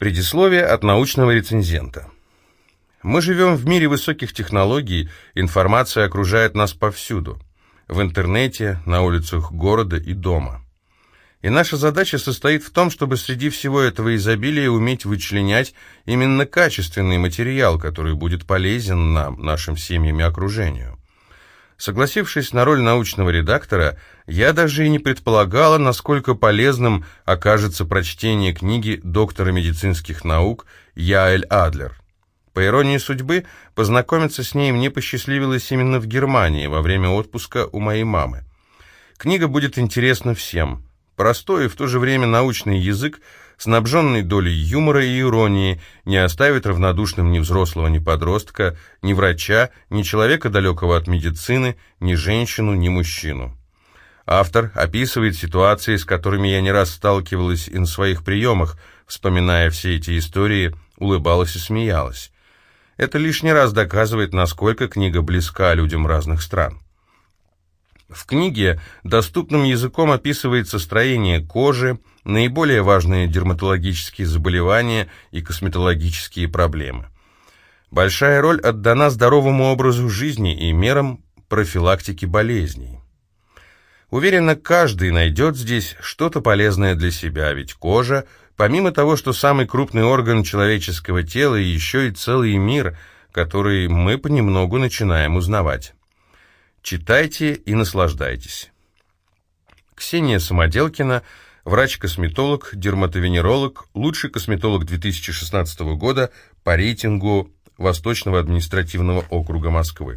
Предисловие от научного рецензента. Мы живем в мире высоких технологий, информация окружает нас повсюду. В интернете, на улицах города и дома. И наша задача состоит в том, чтобы среди всего этого изобилия уметь вычленять именно качественный материал, который будет полезен нам, нашим семьям и окружению. Согласившись на роль научного редактора, я даже и не предполагала, насколько полезным окажется прочтение книги доктора медицинских наук Яэль Адлер. По иронии судьбы, познакомиться с ней мне посчастливилось именно в Германии во время отпуска у моей мамы. Книга будет интересна всем. Простой и в то же время научный язык снабженный долей юмора и иронии, не оставит равнодушным ни взрослого, ни подростка, ни врача, ни человека далекого от медицины, ни женщину, ни мужчину. Автор описывает ситуации, с которыми я не раз сталкивалась и на своих приемах, вспоминая все эти истории, улыбалась и смеялась. Это лишний раз доказывает, насколько книга близка людям разных стран. В книге доступным языком описывается строение кожи, наиболее важные дерматологические заболевания и косметологические проблемы. Большая роль отдана здоровому образу жизни и мерам профилактики болезней. Уверена, каждый найдет здесь что-то полезное для себя, ведь кожа, помимо того, что самый крупный орган человеческого тела, еще и целый мир, который мы понемногу начинаем узнавать. Читайте и наслаждайтесь. Ксения Самоделкина, врач-косметолог, дерматовенеролог, лучший косметолог 2016 года по рейтингу Восточного административного округа Москвы.